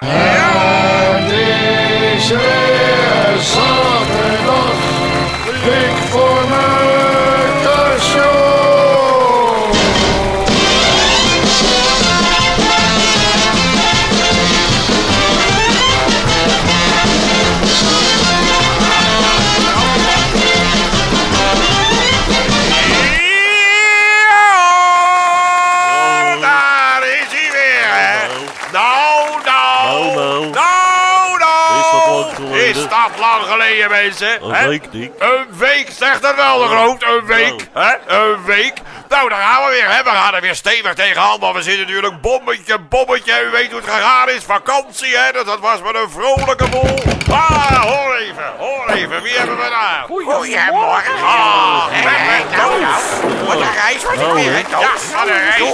Het mensen? Een week, Dick. Een week, zegt dat wel de groot. Een week, hè? Een week. Nou, daar gaan we weer, hè? We gaan er weer stevig tegenaan, want we zitten natuurlijk bommetje, bommetje. U weet hoe het gegaan is. Vakantie, hè? Dat, dat was met een vrolijke boel. Ah, hoor even, hoor even. Wie hebben we daar? Goedemorgen. Ah, met- nou, Toos. nou, wat een reis was ik Nou, weer, hè? Toos? Ja, wat een reis. Nou,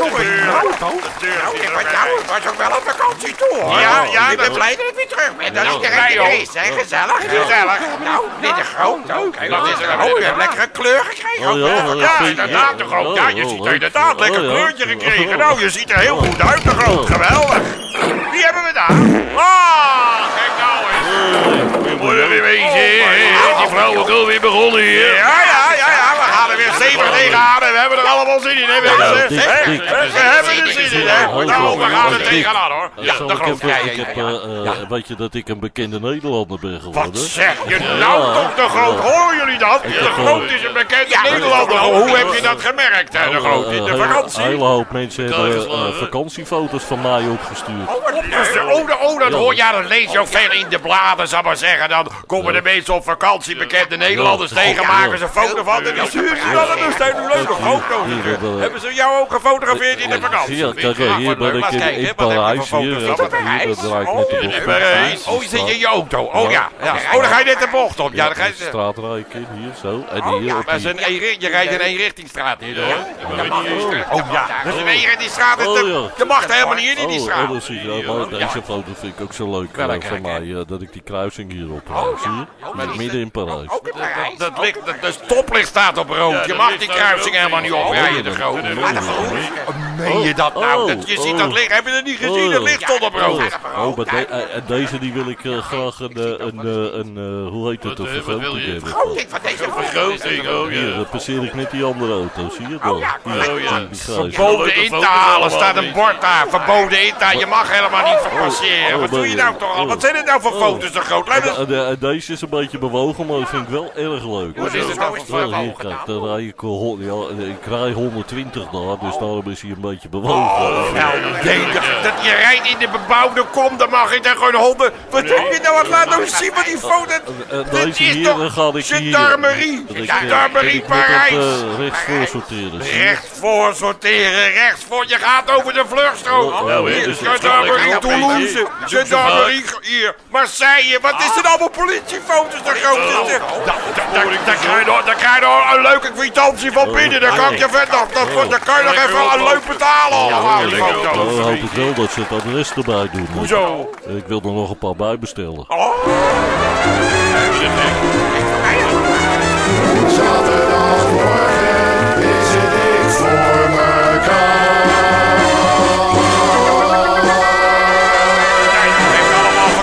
Toos. Nou, is een nou, reis. het was ook wel op vakantie toe, hoor. Ja, ja, ik ben dat- blij dat ik weer terug ben. Dat Ja, iedereen wij er ook. is, hè. Gezellig. Gezellig. Nou, dit is groot ook. hè. Dat is er Oh, ook. je hebt lekkere kleur gekregen. Oh, ja, inderdaad, de groot. Je Oh, ziet oh, er inderdaad oh, lekker kleurtje gekregen. Nou, je ziet er heel goed uit, de groot. Geweldig. Wie hebben we daar? Ah, kijk nou eens. Mooi weer wezen. Die vrouwen weer begonnen hier. Ja, ja, ja, ja. We gaan er weer stevig tegenaan en we hebben er allemaal zin in, hè, mensen? Dick. We hebben er zin in, hè? Nou, we gaan er tegenaan, hoor. Ja, Zo, de ik heb, groot. eh, ik heb eh, eh, weet je dat ik een bekende Nederlander ben Wat geworden? zeg je nou toch, de groot? Horen jullie dat? De groot is een bekende Nederlander. Hoe heb je dat gemerkt, hè, de groot? In de Eh, hele- vakantie? Een hele hoop mensen hebben eh, vakantiefoto's van mij opgestuurd. Dus de- oh, de- oh, dat hoor ja, dat lees je ook veel in de bladen, zal maar zeggen. Dan komen de mensen op vakantie, bekende Nederlanders tegen, maken ze een foto van. En die sturen ze dan, en dan zijn er leuke foto's. Eh, Hebben ze jou ook gefotografeerd in de vakantie? Ja, kijk, eh, hier ben ik in, in Parijs. Hier, eh, dat, hier, dat draai ik net de bocht In om. Parijs. Oh, je zit in je auto. Oh ja. ja. Oh, dan ga je net de bocht op. Ja, dan ga je... Straatrijk in, hier, zo. En Oh hier op een je rijdt in één richtingstraat hier, hoor. Oh ja, dat is een eenrichtingsstraat. Oh, dat- ja. Je mag er helemaal niet in, in die Oh, straat. Oh, dat zie je. Oh, maar deze foto vind ik ook zo leuk eh, van mij, eh, dat ik die kruising hier op heb. Zie je? Met midden in Parijs. Dat, licht, dat, dat stoplicht staat op rood. Je mag die kruising helemaal niet oprijden, de groot. Meen je dat nou? Dat, je ziet dat licht. Heb je het niet gezien? Het licht stond op rood. Oh, maar de- eh, en deze die wil ik eh, graag een, eh, een, eh, een, eh, hoe heet het, een vergroting hebben. Oh, ik van deze Vergroting, oh Hier eh, passeer ik net die andere auto, zie je Oh, wel? ja, Hier, oh, ja. grijze. Verboden in te halen staat een bord daar. Verboden in te halen. Je mag helemaal niet passeren. Wat doe je nou toch al? Wat zijn dit nou voor foto's, de groot? Deze is een beetje bewogen, maar dat vind ik wel erg leuk. Wat is het nou voor Ja, hier, vermogen? kijk, daar rij ik, eh, ja, rij 120 daar, dus daarom is hij een beetje bewogen. Nou, nee, dat, dat je rijdt in de bebouwde kom, dan mag je daar gewoon honden. Wat heb je nou? Wat laat nou zien van die foto? Eh, Dit deze is hier, toch dan ga ik hier... gendarmerie? dat eh, Gendarmerie Parijs. eh, rechts voor sorteren. zie je? Recht voor sorteren, rechts voor. Je gaat over de vluchtstrook. Oh, oh, Hier, dus- gendarmerie Toulouse, gendarmerie hier, Marseille. Wat is er allemaal politiefoto's de Daar krijg je nog- een leuke kwitantie van binnen. Dan kan ik je dat- Daar kan je nog even een leuk betalen allemaal. dan foto's. hoop ik wel dat ze het adres erbij doen. Hoezo? Ik wil er nog een paar bij bestellen. Zaterdagmorgen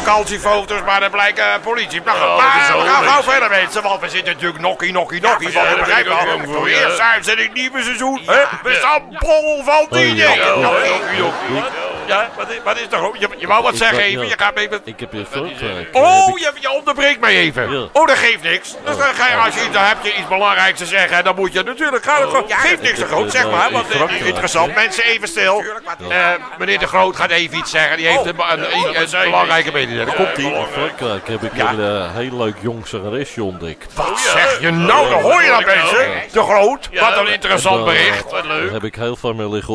vakantiefoto's, maar er blijkt eh, politie. Nou, goed, maar we gaan gauw verder mensen, want we zitten natuurlijk nokkie, nokkie, nokkie. Want we begrijpen al, voor zijn we in het nieuwe seizoen. hè, We staan bol van dingen. Ja. Nokkie, nokkie, nokkie. Ja, wat is, wat is toch? Je, je wou wat Ik zeggen wou- even, ja. je gaat even... Ik heb je Frankrijk. Oh, je, je onderbreekt mij even. Ja. Oh, dat geeft niks. Dus dan ga je, als je iets, dan heb je iets belangrijks te zeggen, dan moet je natuurlijk gaan. Oh. gewoon- geeft niks te heb, groot, eh, zeg maar. nou, Want eh, interessant, mensen even stil. Eh, meneer De Groot gaat even iets zeggen. Die heeft een, een, een, een belangrijke mededeling. Komt ie. In Frankrijk heb ik Ja. een eh, heel leuk jong zangeresje ontdekt. Wat zeg je nou? Dan hoor je dat mensen. De Groot. Wat een interessant eh, bericht. Daar heb ik heel veel mee liggen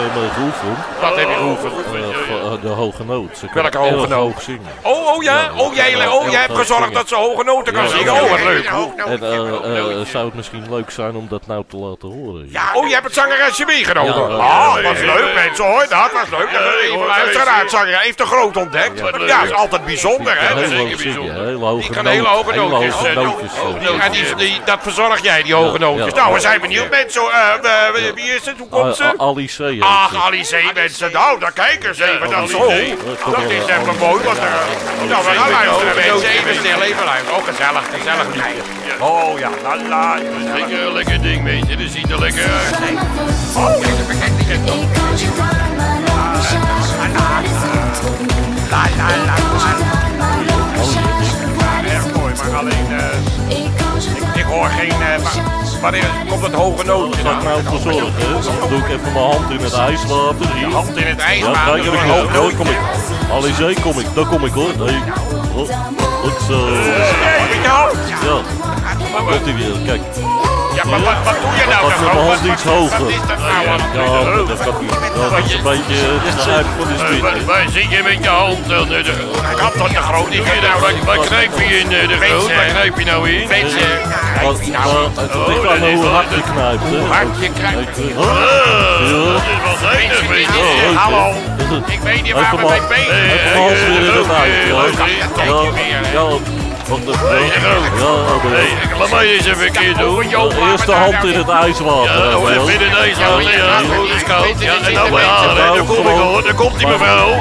eh, eh, eh, eh, mee geoefend. Wat heb je geoefend? Eh, eh, de hoge noot. Ze Welke hoge noot? hoog zingen. Oh, oh ja. Oh, jij, oh, jij hebt gezorgd dat ze hoge noten kan zingen. Oh, wat leuk. En eh, eh, zou het misschien leuk zijn om dat nou te laten horen? Ja, Oh, je hebt het zangeresje meegenomen. Ja, Ah, wat leuk mensen hoor. Dat was leuk. Naar het zanger. Heeft de Groot ontdekt. Ja, dat is altijd bijzonder hè. Hele hoge Die kan hele hoge nootjes. eh, eh, En dat verzorg jij, die hoge nootjes. Nou, we zijn benieuwd mensen. Eh, eh, wie is het? Hoe komt Ah, ze? ah, Alice, ja. Ach, Alice mensen, nou, daar kijken ze even. Dat is zo. Dat is even mooi. Wat er, nou, we gaan luisteren. Even stil, even luisteren. Oh, gezellig, gezellig liedje. Oh ja, la la. Lekker, een lekker ding, mensen. Dat ziet er lekker uit. Oh, dit is bekend. Ik als je warm La la la Erg mooi, maar alleen, ik hoor geen, eh, wa- wanneer komt het hoge nootje Dat nou? nou verzorgen? Dan doe ik even mijn hand in het ijswater. Hier. Hand in het Ja, kijk, door er een hoog hoog kom nootje. ik. Kom ik, daar kom ik hoor. Nee. Goed, goed zo. Hey, met je hand. Ja, komt hij weer, kijk. Ja, maar wat, wat doe je nou dan? met mijn Wat- hand iets wat- hoger. Wat is dat nou Ja, allemaal? ja, dat kan niet. Dat is een beetje de zuip van de waar, zit je met je hand eh, de- kan toch de groot Waar, nou? knijp je in eh, de groot? Waar knijp je nou in? Wat, kijk, maar nou, het Oh, ligt dat aan is hoe hard je knijpt, hè. hard je. Ik, dat is wel weet je. Oh, hè? Hallo, Dat ik weet niet waar we mee bezig. Even mijn weer in het eh, ijs, eh, ja. Eh. Ja. Hey, de groot. Ja, oh, ik- laat mij eens even een keer doen. Eerst de hand in het ijswater. Ja, oh, even in. Ja, Ja, goed, is koud. Ja, en dan aan. hè. Daar kom ik hoor. Daar komt die mevrouw.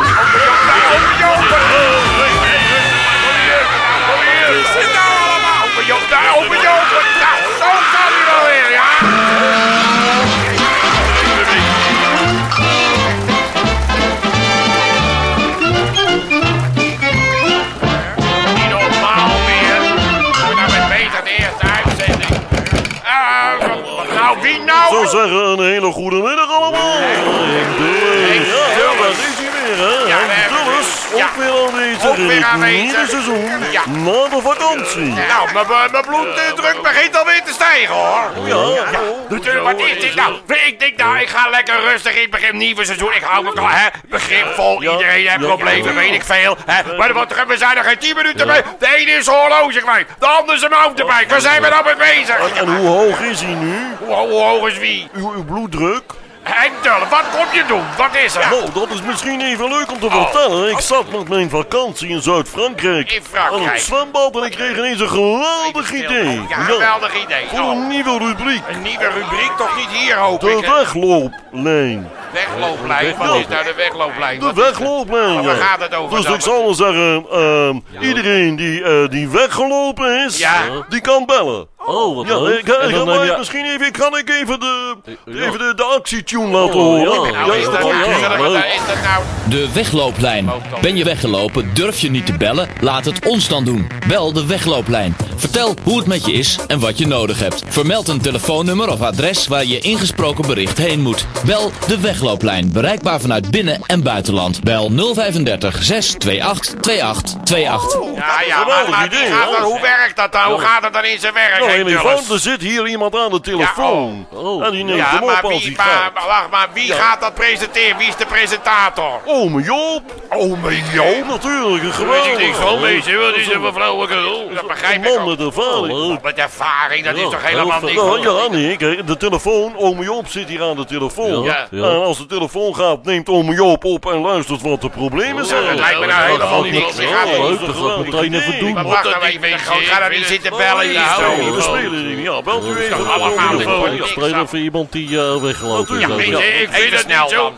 Wie nou? Zo zeggen, een hele goede middag allemaal. Henk Dulles. Ja, daar is hij weer, hè. Henk ja. ook weer aanwezig Ook in weer het aanwezig. nieuwe seizoen. Ja. Na de vakantie. Nou, mijn- bloeddruk begint alweer te stijgen, hoor. Ja, Natuurlijk, wat is dit nou? Ik denk nou, ik ga lekker rustig in het begin nieuwe seizoen. Ik hou me klaar, hè? Begripvol, Ja, iedereen heeft ja, problemen, ja. weet ik veel. Hè? Maar wat, we zijn er geen 10 minuten mee. De ene is horloge kwijt, de ander is een mountainbike. Waar zijn we nou mee bezig? En, en hoe hoog is hij nu? Hoe, hoe hoog is wie? Uw, uw bloeddruk? Henk Dullen, wat kom je doen? Wat is er? Nou, dat is misschien even leuk om te Oh. vertellen. Ik zat met mijn vakantie in Zuid-Frankrijk. In Frankrijk. Aan het zwembad en ik kreeg ineens een geweldig idee. Ja, geweldig idee. Voor Oh, een nieuwe rubriek. een nieuwe rubriek, toch niet hier, hoop De ik. hè? weglooplijn. Weglooplijn. Wat is nou de weglooplijn? De weglooplijn, Oh, ja. waar gaat het over Dus dan? ik zal wel zeggen, ehm, iedereen die, eh, die weggelopen is, Ja. die kan bellen. Oh, wat Nou, Ja, eh, dan neem mij je- misschien even, kan ik even de, ja. even de, de actietune laten Oh, horen? ja. Nou, dat nou, Ja, wat leuk. is dat nou? De weglooplijn. Ben je weggelopen? Durf je niet te bellen? Laat het ons dan doen. Bel de weglooplijn. Vertel hoe het met je is en wat je nodig hebt. Vermeld een telefoonnummer of adres waar je ingesproken bericht heen moet. Bel de weglooplijn. Bereikbaar vanuit binnen- en buitenland. Bel 035 628 2828. Ja, ja, geweldig maar, hoe werkt dat dan? Hoe gaat het dan in zijn werk? Nou, van, er zit hier iemand aan de telefoon. oh. En die neemt Ja, hem maar als wie, hij maar, gaat. maar wacht maar, wie gaat dat presenteren? Wie is de presentator? Ome Joop. Ome Joop. Natuurlijk, een Daar weet ik niks van, meisje. Wat is er voor flauwekul? Dat Een begrijp ik man met ervaring. Oh, Met ervaring, dat is Ja, toch helemaal niks? Ja, hoor. ja, nee, kijk, de telefoon, ome Joop zit hier aan de telefoon. Ja, ja. En als de telefoon gaat, neemt ome Joop op en luistert wat de problemen zijn. Dat lijkt me nou helemaal niks. niet. Ik ga Oh, niet- leuk, dat meteen even doen. Nou niet, ga daar niet Ik vind zitten bellen hier. Ja, zo. We spelen hier. Ja, belt u even. allemaal Speel aan. even iemand die eh, weggelopen is. Ja, weet ik Even vind het snel niet zo.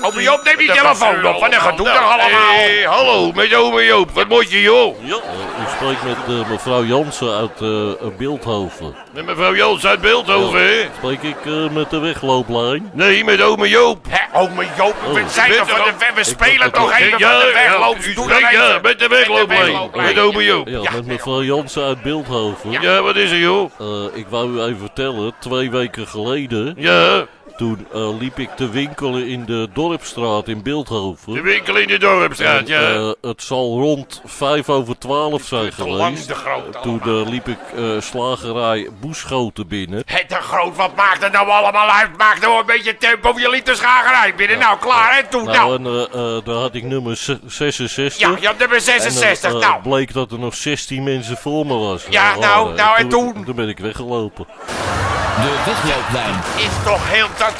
Dan. Ome Joop, neem die telefoon op, dan gaat doen toch allemaal. Hey, hallo, met ome Joop. Wat moet je, joh? Ja, Ik spreek met eh, mevrouw Jansen uit eh, eh, Beeldhoven. Met mevrouw Jans uit Beeldhoven, hè? Spreek ik eh, met de weglooplijn? Nee, met ome Joop. Ome Joop, we zijn er van de weg, we spelen ik- toch ik- even Ja, van de ja, wegloop. u Doe dan spreekt, ja, even. met de weglooplijn. Met ome Joop. Ja, met mevrouw Jansen uit Beeldhoven. Ja, wat is er, joh? Eh, ik wou u even vertellen, twee weken geleden, Ja, toen eh, liep ik te winkelen in de Dorpstraat in Beeldhoven. de winkel in de Dorpstraat, En, ja. eh, het zal rond vijf over twaalf zijn Te lang geweest. te groot Toen eh, liep ik eh, slagerij Boeschoten binnen. Hé, te groot, wat maakt het nou allemaal uit? Maak nou een beetje tempo, je liet de schagerij binnen. Nou, klaar, en toen, Nou, nou. en eh, eh, daar had ik nummer ze- 66. Ja, je hebt nummer 66, en, eh, nou. bleek dat er nog 16 mensen voor me was. Ja, nou, nou, en toen? Toen ben ik weggelopen. De weglooplijn. Is toch heel, dat,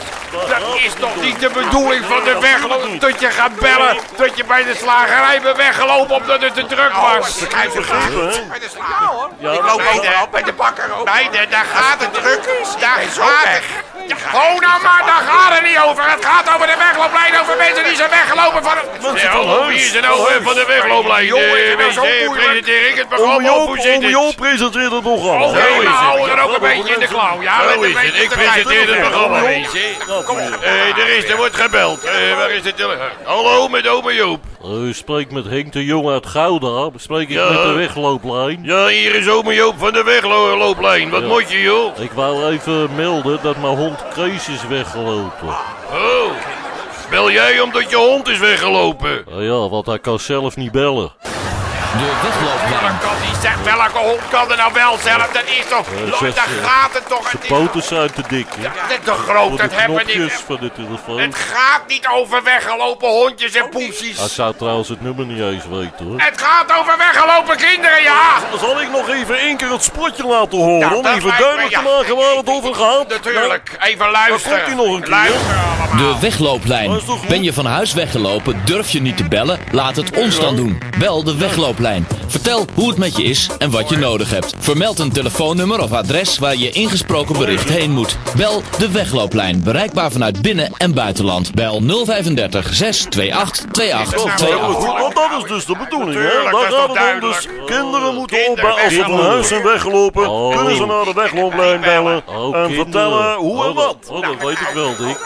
dat is toch niet de bedoeling van de wegloop, dat je gaat bellen, dat je bij de slagerij bent weggelopen omdat het te druk was. begrepen, hè? Bij de slager, hoor. Ik loop ook bij de bakker ook. Beide, daar gaat het druk, daar gaat het. Oh, nou maar, daar gaat het niet over. Het gaat over de weglooplijn, over mensen die zijn weggelopen van... Ja, hallo, wie is er nou eh, van de weglooplijn? Jongen, is het nou Eh, zo eh? Presenteer ik het programma of Joop, hoe zit het? Presenteert het aan. Oké, Zo is maar het. houden er ook een beetje in de klauw. Ja, Zo is het. Ik te presenteer het programma, weet je. Eh, er is, er wordt gebeld. Eh, waar is de telefoon? Hallo, met ome Joop. Eh, U spreekt met Henk de Jong uit Gouda. Spreek ik Ja. met de weglooplijn. Ja, hier is ome Joop van de weglooplijn. Wat Ja. moet je, joh? Ik wou even melden dat mijn hond Kees is weggelopen. Oh, bel jij omdat je hond is weggelopen? Eh, ja, want hij kan zelf niet bellen. De weglooplijn. kan die zegt welke hond kan er nou wel zelf? Dat is toch... Zegt, daar gaat het toch... Toch- poten zijn te dik. hè? Dat is te Voor groot, de dat hebben niet. van de telefoon. Het gaat niet over weggelopen hondjes en poesies. Hij zou trouwens het nummer niet eens weten hoor. Het gaat over weggelopen kinderen, ja! Zal ik nog even één keer het spotje laten horen? Ja, om even duidelijk me, te ja. maken waar het over gaat? Natuurlijk, even luisteren. komt hij nog een keer. Luisteren allemaal. De weglooplijn. Ben je van huis weggelopen, durf je niet te bellen? Laat het ons dan doen. Bel de weglooplijn. Vertel hoe het met je is en wat je nodig hebt. Vermeld een telefoonnummer of adres waar je ingesproken bericht heen moet. Bel de weglooplijn. Bereikbaar vanuit binnen- en buitenland. Bel 035 628 2828. Goed, want dat is dus de bedoeling, hè? Daar gaat het om. Dus kinderen moeten opbellen. Als ze van huis zijn weggelopen, Oh. kunnen ze naar de weglooplijn bellen. Oh, en vertellen hoe en Oh, wat. Oh, dat weet ik wel, Dick.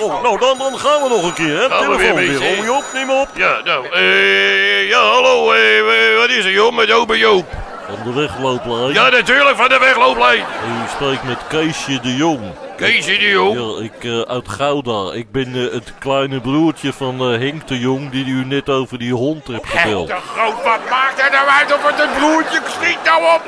Oh, oh, nou, dan, dan gaan we nog een keer, hè? Telefoon weer. Om je op, neem op. Ja, nou, eh, ja, hallo, eh, eh, wat is er, joh, met ome Joop? Van de weglooplijn. Ja, natuurlijk, van de weglooplijn. U spreekt met Keesje de Jong. Keesje de Jong. Ja, ik eh, uit Gouda. Ik ben eh, het kleine broertje van eh, Henk de Jong, die u net over die hond hebt gebeld. Te groot, wat maakt het nou uit of het een broertje schiet nou op?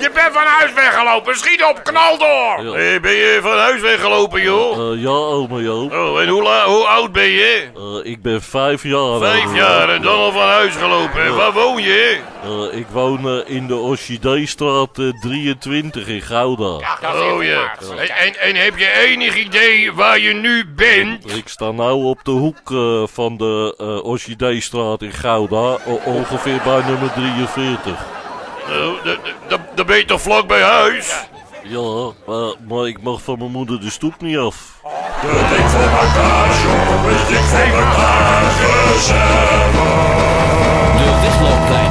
Je bent van huis weggelopen, schiet op, knal door! Ja. Ben je van huis weggelopen, joh? Eh, ja, ome Joop. Oh, en hoe, la- hoe oud ben je? Eh, ik ben vijf jaar. Vijf jaar en dan al van huis gelopen. En waar woon je? Eh, ik woon eh, in de Orchideestraat eh, 23 in Gouda. Dat is Oh ja. en, heb je enig idee waar je nu bent? Ik sta nou op de hoek eh, van de uh, Orchideestraat in Gouda, ongeveer bij nummer 43. Nou, dan ben je toch vlak bij huis? Ja, maar, maar ik mag van mijn moeder de stoep niet af. De weglooplijn.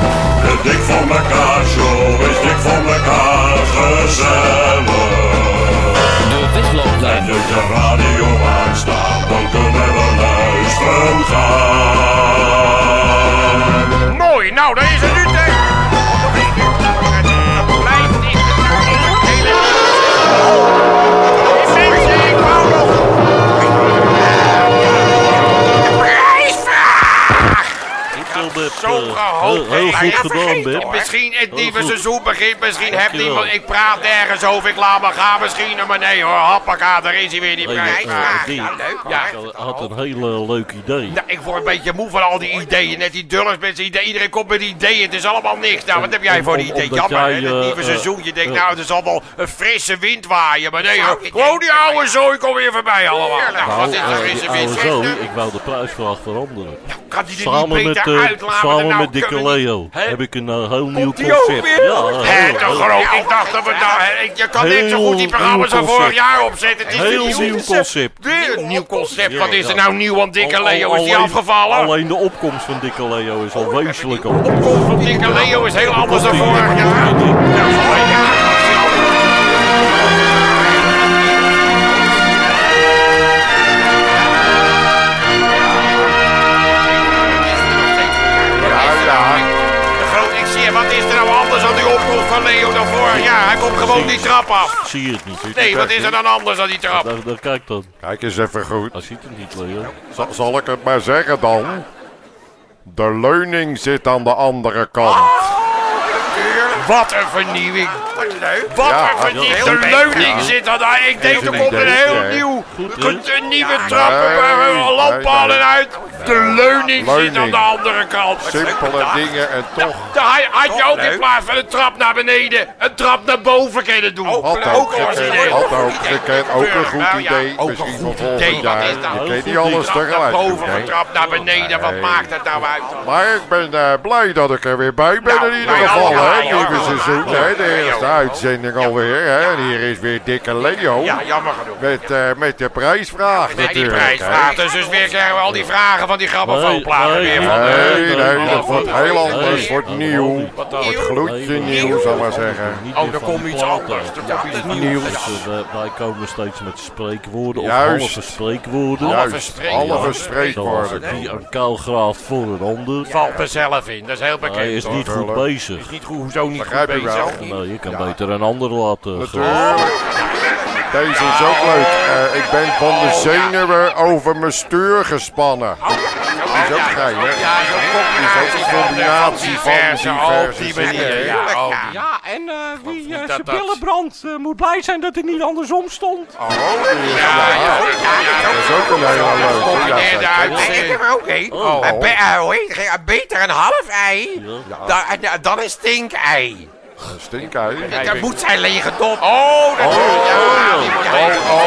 Dik voor mekaar, zo is dik voor mekaar gezellig. De weglooplijn. Zet je radio aanstaan, dan kunnen we luisteren gaan. Mooi, nou, dan is. Het goed Ja, gedaan, Misschien het nieuwe goed. seizoen begint, misschien heb niemand. Ik praat nergens over, ik laat me gaan misschien. Maar nee hoor, happaka, daar is hij weer, die eh, die- Ja, leuk. Ja. Had een hele leuk idee. Nou, ik word een beetje moe van al die ideeën. Net die dullers met z'n ideeën. Iedereen komt met ideeën. Het is allemaal niks. Nou, wat heb jij voor die idee? Jammer, hè? Het eh, nieuwe eh, seizoen. Je denkt, nou, er zal wel een frisse wind waaien. Maar nee, hoor. Gewoon die oude zooi komt weer voorbij allemaal. Nou, Nou, wat is een frisse wind? ik wou de prijsvraag veranderen. Kan die er Samen niet beter samen nou met Dikke Leo Heb ik een eh, heel nieuw concept. weer? Ja, Hé, te groot. Ik dacht dat we daar... hè, Je kan net zo goed die programma's van vorig jaar opzetten. Het is Heel een nieuw concept. Weer een nieuw concept. Ja, Wat is er nou nieuw aan Dikke Al- Leo? Is die alleen- afgevallen? Alleen de opkomst van Dikke Leo is al wezenlijk al. opkomst van Dikke Leo is heel anders dan vorig jaar. Ja, vorig jaar. Komt gewoon die trap af. Zie je het niet? Nee, wat is er dan anders aan die trap? Daar, daar kijk dan. Kijk eens even goed. Hij ziet het niet, Leo. Zal, zal ik het maar zeggen dan? De leuning zit aan de andere kant. Wat een vernieuwing. Wat leuk. Wat Ja, een vernieuwing. De leuning zit er daar. Ik denk, er komt een heel nieuw, een nieuwe Nee, waar we nee, lampalen uit. De leuning, zit aan de andere kant. Simpele dingen en toch Daar had- je ook in plaats van een trap naar beneden, een trap naar boven kunnen doen. had Ook ook een gekend, had ook gekend, ook een goed Nou idee. ook een Misschien idee. volgend Wat jaar. Je goed niet alles Trap tegelijk boven, een trap naar beneden. Wat maakt het nou uit? Maar ik ben eh, blij dat ik er weer bij ben Nou, in ieder nou geval. hè. Ja, Nieuwe nieuwe seizoen, hè, de eerste uitzending alweer. Hè. En hier is weer Dikke Leo. Ja, jammer genoeg. Met, eh, met de prijsvraag Nee, die prijsvraag. Dus, dus weer krijgen we al die vragen van die grammofoonplaten Nee, weer nee, van. eh, Nee, nee, dat wordt heel anders. Wordt nieuw. Wordt gloedje nieuw, zal ik maar zeggen. Oh, er komt iets anders. Er komt iets nieuws. eh, wij komen steeds met spreekwoorden of Juist. halve spreekwoorden. Alle spreekwoorden. die een kuil graaft voor een ander. Valt er zelf in, dat is heel bekend. Hij is niet goed bezig. Is niet goed, hoezo niet Begrijp ik bezig? wel. Nou, je kan beter een ander laten. Natuurlijk. Deze is ook leuk. Eh, ik ben van de zenuwen over mijn stuur gespannen. Is ook geil, hè? Ja, zo'n is ook een combinatie van diverse, op die manier. Ja, oh, en eh, wie eh, dat zijn dat- billen brandt, eh, moet blij zijn dat het niet andersom stond. Oh, is- ja, Dat is ook een hele leuke. Ik heb er ook één. Oh. Eh, Beter een half ei Ja. dan, eh, een stinkei. Stinkei. Dat moet zijn lege dop. Oh, natuurlijk. Ja, die moet Oh, even- oh,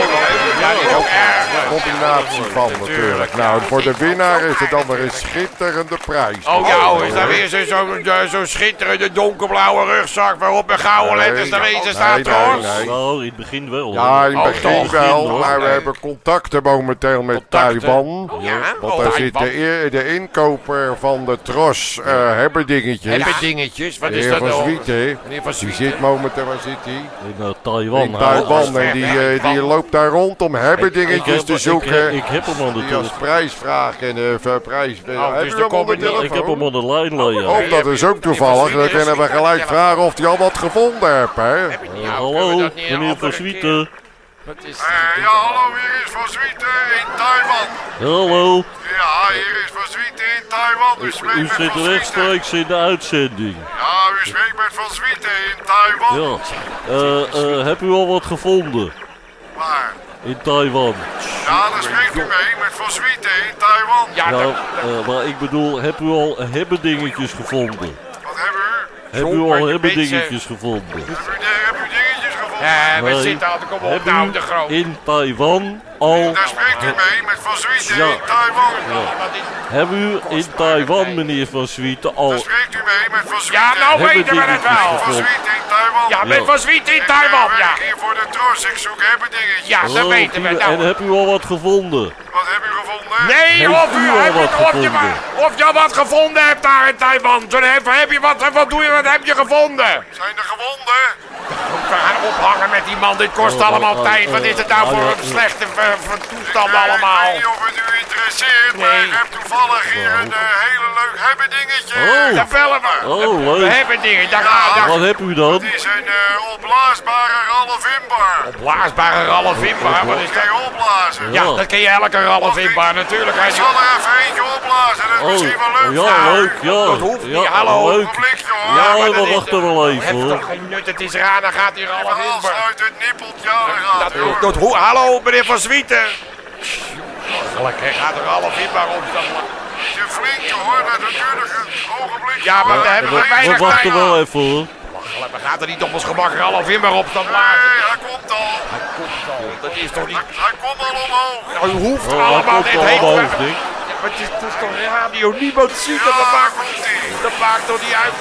Ja, die is ook erg. Een combinatie van natuurlijk. Nou, voor de winnaar is het dan weer een schitterende prijs. Oh ja, oh, is daar weer zo'n zo, zo, zo schitterende donkerblauwe rugzak waarop met gouden letters erin nee, staat nee, trouwens? nee. Nou, in het begin wel. Ja, in het Oh, begin toch, wel, maar we hebben contacten momenteel met Contacten? Taiwan. Ja, Want oh, daar zit de, eer- de inkoper van de Tros, eh hebben dingetjes. Hebben dingetjes, wat De is dat van nou? Zwieten. Meneer van Die zit momenteel, waar zit hij? In eh, Taiwan. In. Taiwan. En die, eh, die loopt daar rond om hebben dingetjes te ik, zoeken. ik heb hem aan de Die als telefoon. prijsvraag en eh, prijs. dus Heb de je hem op de combinatie- Ik heb hem telefoon? aan de lijn liggen. Oh, dat is ook toevallig. Dan kunnen we gelijk vragen of hij al wat gevonden heeft, hè? Eh, hallo, meneer Van Zwieten. Wat is ja, hallo, hier is Van Zwieten in Taiwan. Hallo, Ja, hier is Van Zwieten in Taiwan. U spreekt u met zit Van Zwieten. rechtstreeks in de uitzending. Ja, u spreekt met Van Zwieten in Taiwan. Ja. Eh, eh, heb u al wat gevonden Waar? In Taiwan? Ja, daar spreekt u mee met Van Zwieten in Taiwan. Ja, Nou, eh, maar ik bedoel, heb u al hebben dingetjes gevonden? Wat hebben u? Heb u al hebben dingetjes gevonden? Heb u, de, heb u gevonden? Eh, we zitten altijd, kom op nou, de groot. in Taiwan al... Daar spreekt u mee met Van Zwieten Ja. in Taiwan. Is- Heb u in Taiwan, meneer Van Zwieten, al Daar spreekt u mee met Van Zwieten. Ja, nou weten we het wel. Van? Zwieten in Taiwan. Ja, met Ja. Van Zwiet in Taiwan, Ik ja. werk hier voor de Tros. Ik zoek hebben dingetjes. Ja, dat weten we. Nou, En heb u al wat gevonden? Wat heb u gevonden? Nee, of, u, u al wat je, of, je, gevonden? of je wat gevonden hebt daar in Taiwan. Heb je wat, wat doe je, wat heb je gevonden? Zijn er gewonden? We gaan ophangen met die man, dit kost Oh, allemaal oh, tijd. oh, Wat is het oh, nou voor ja, een ja. slechte eh, voor toestand allemaal? Ik weet niet of het u interesseert, maar Nee. ik heb toevallig hier een eh, hele leuk hebben dingetje. Oh. Daar bellen we. Oh, We leuk. hebben dingen, daar daar Wat heb u dan? Het is een eh, opblaasbare Ralph Inbar. Blaasbare Ralf Wimbaar, wat is Kan dat? je opblazen? Ja, dat ken je elke Ralf Wimbaar natuurlijk. Ik zal er even eentje opblazen, dat is Oh, misschien wel leuk ja, voor u. leuk, ja. Dat hoeft niet, Ja, hallo. Leuk. Ja, we wachten wel even Heeft hoor. toch geen nut, het is raar, dan gaat hier Ralf Wimbaar. Afsluit het nippeltje, gaat Dat, hoor. dat, hoe- hallo, meneer Van Zwieten. Gelukkig gaat er Wimbaar op. Het is een flinke hoor, dat natuurlijk een ogenblik. Ja, maar we hebben We, nog we weinig wachten wel even hoor. We gaan er niet op ons gemak Ralf Wimbaar op staan Nee, blazen. hij komt al. Dat is toch niet... Hij komt al omhoog. U hoeft Oh, hij allemaal komt dit al heet. omhoog, Dick. Ja, maar het is, het is toch radio, niemand ziet dat, dat maakt, komt dat maakt toch niet uit.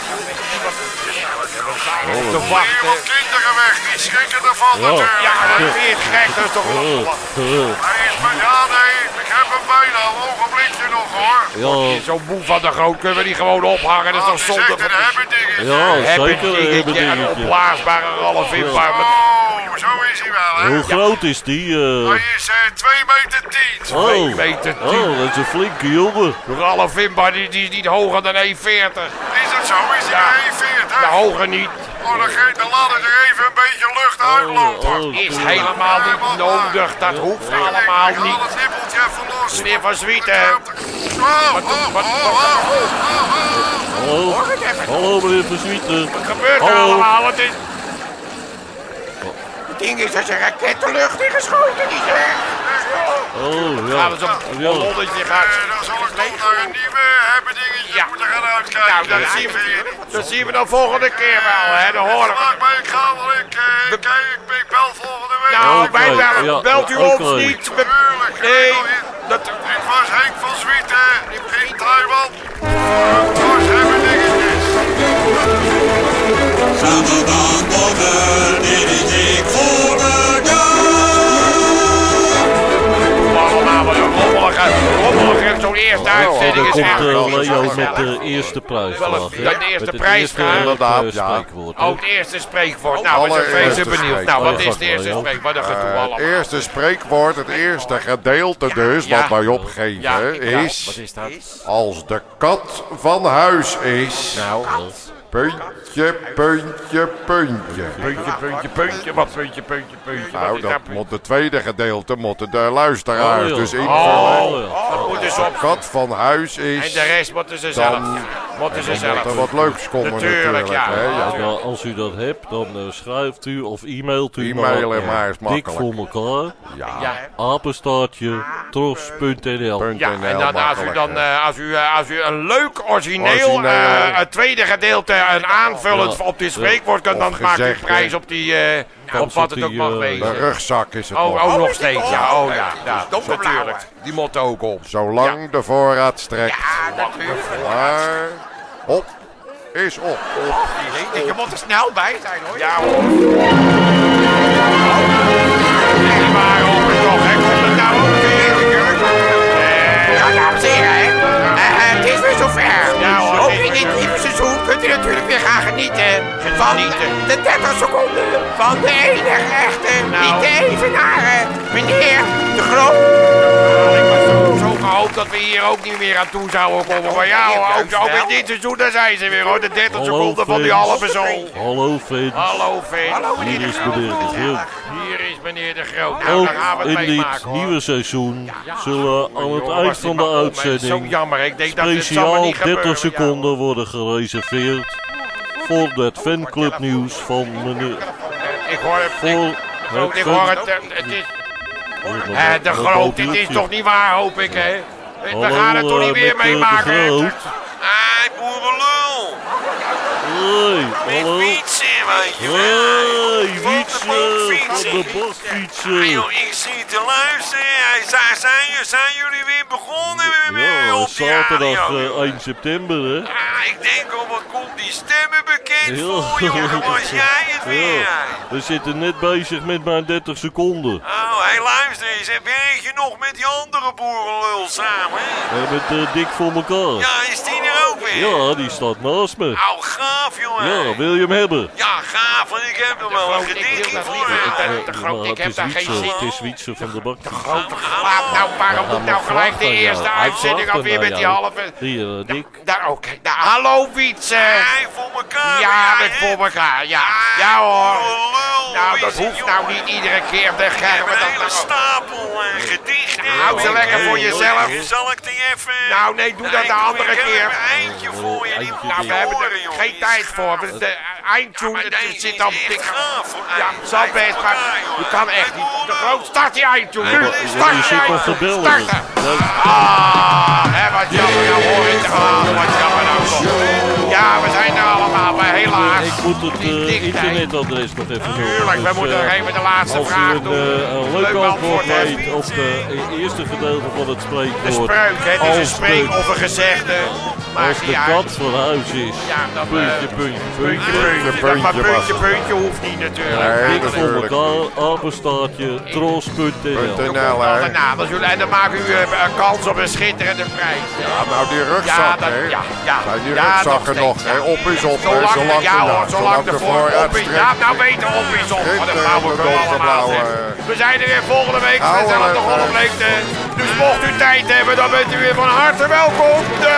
Niemand- Te Hier wachten. wat kinderen weg, die schrikken ervan Ja. natuurlijk. Ja, dat is weer gek, dat is toch Eh, eh, Hij is maar, ja nee, ik heb hem bijna, een ogenblikje nog hoor. Ja, Zo moe van de groot kunnen we die gewoon ophangen, dat is toch Die zonde zegt van een hebben dingetje. ja, zeker een dingetje, een opblaasbare Ralf met- Oh, zo is hij wel hè. Hoe groot is die? eh? Hij is eh 2 meter 10. Oh, meter oh, dat is een flinke jongen. Ralf Wimbaar, die, die is niet hoger dan 1,40. Is dat zo? Is hij Ja. Maar 1,40? Ja, hoger niet. Oh, dan, laten ze er even een beetje lucht uitlopen. oh, Is helemaal niet nodig, dat hoeft allemaal Ik haal niet. het nippeltje even los. Meneer Van Zwieten. Oh, oh, Wat- oh, wat- oh, wat- oh, oh, oh. Hallo, hallo meneer Van Zwieten. Wat gebeurt er allemaal? Het is... Het ding is als een raket de lucht in geschoten. Is Oh, ja. Gaan we zo'n Ja. ballonnetje gaan. Eh, dan zal ik toch naar een nieuwe hebben dingetje Ja. moeten gaan uitkijken. Nou, dat zien, we, dat zien we dan volgende keer wel, hè. Dan horen we. Mij, ik ga wel, ik, eh, ik, ik, ik bel volgende week. Nou, wij bellen. ja, Belt u ons niet. Nee, dat... Dit was Henk van Zwieten in Taiwan. Het was hebben dingetjes. hoor. En dan is komt erg eh, wel Leo gezellig. met de eerste prijsvraag. De eerste prijsvraag. eerste, eh, spreekwoord? Oh, het eerste spreekwoord. Nou, we zijn vreselijk benieuwd. Nou, wat is het eerste spreekwoord? Wat een gedoe Eh, allemaal. het eerste spreekwoord, het eerste gedeelte dus, wat wij opgeven, is... wat is dat? Als de kat van huis is... Nou, Puntje, puntje, puntje. puntje, puntje, puntje. Wat puntje, puntje, puntje. Nou, dat moet de tweede gedeelte, moeten de luisteraars Oh, ja. dus invullen. Oh. Dat moeten ze op. Van huis En is... de rest moeten ze zelf. Ze Dan zelf. er wat leuks komen Natuurlijk, natuurlijk. ja. hè, ja. Ja, als u dat hebt, dan eh, schrijft u of e-mailt u E-mailen naar maar is dik makkelijk. voor elkaar, Ja. apenstaartje, tros.nl. Ja, en dan als u dan eh, als u, eh, als u een leuk origineel, Origineel. eh, het tweede gedeelte een aanvullend Ja. op dit spreekwoord kan, Of dan maakt u prijs op die eh, op wat het op ook mag eh, De wezen. rugzak is het Oh, nog. oh, nog steeds, ja, oh ja, ja, Dus de blauwe. natuurlijk. Die moet ook op. Zolang de voorraad strekt. Ja, natuurlijk. Maar op is op. op. Je moet er snel bij zijn hoor. Ja hoor. En van de enige echte, Nou. evenaren, meneer De Groot. Ik was zo, zo gehoopt dat we hier ook niet meer aan toe zouden komen. Maar ja, hoor, ook, ook in dit seizoen, daar zijn ze weer hoor. De 30 Hallo, seconden van die halve zool. Hallo fans, Hallo, Vin. hier is meneer De Groot. Hier is meneer de Groot. Nou, Ook gaan we het in dit hoor. nieuwe seizoen zullen aan het eind van de hè. Zo uitzending jammer, ik denk dat speciaal niet 30 gebeuren. seconden worden gereserveerd voor het fanclubnieuws van meneer... Ik hoor het. Voor Ik, hoor het. eh, Het is. Eh, de Groot, dit is toch niet waar, hoop ik, hè? We Hallo, gaan het toch niet weer eh, de meemaken? hè? Groot. Hé, boerenlul. Hoi, hallo. Met fietsen, weet je wel. De fietsen, van de Ah, bakfietsen. joh, ik zit te luisteren. Hij zei, zijn, zijn jullie weer begonnen met Ja, op zaterdag radio? eh, 1 september, hè? Ah, ik denk al, wat komt die stemmen bekend Ja. voor, jongen. Was jij het weer? Ja, we zitten net bezig met mijn 30 seconden. Oh, hé, luister eens. Jij je nog met die andere boerenlul samen? Eh, met eh, dik voor elkaar. Ja, is die er ook weer? Ja, die staat naast me. Oh, gaaf, jongen. Ja, wil je hem hebben? Ja, gaaf, want ik heb nog wel een gedichtje dat voor liever. je. De Ja, Groot, maar ik heb daar geen zin Het is Wietse van de bak. Laat nou, waarom moet nou gelijk de eerste. Hij uitzending alweer aan met die halve... Hier, eh, dik. Daar, oké. Nou, hallo, Wietse. Hij voor elkaar. Ja, voor elkaar, ja. Ja hoor. Nou, dat hoeft nou niet iedere keer. Heb we een hele nou. stapel eh, gedichten. Hou ze lekker voor jezelf. Zal ik die even... Nou, nee, doe dat de andere keer. eindje voor je. Eindje Nou, we hebben er geen tijd voor. De eindtune, het deze zit is dan echt dik. gaaf, hoor. Ja, zal best, maar je kan echt niet. De groot, start die eindtune. Nu, start die eindtune. Starten. Ja. Ah, hè, wat jammer. Nou hoor ik ah, wat jammer nou toch. Ja, we zijn er allemaal, maar helaas. Ik moet het Die eh, internetadres nog even noemen. Tuurlijk, we Dus, moeten eh, nog even de laatste Als u vraag een, doen. eh, een leuk Leuk antwoord weet op het eerste gedeelte van het De spreekwoord. spreuk, hè, het is een Als spreek de- of een gezegde. Als Maakt de kat van huis is. Ja, dan, Puntje, eh, puntje, Puntje, puntje. puntje. Maar puntje, het. puntje hoeft niet natuurlijk. Dik voor elkaar, apenstaartje, tros.nl. En dan maken u eh, een kans op een schitterende prijs. Ja, nou die rugzak, hè. ja, ja. Die rugzakken nog, hè? Op is op. Zolang, zolang, de, ja, hoor, zolang, de voor op is. Ja, nou beter op is op. Wat een flauwekul allemaal. We zijn er weer volgende week dezelfde golfleefte. Dus mocht u tijd hebben, dan bent u weer van harte welkom. De...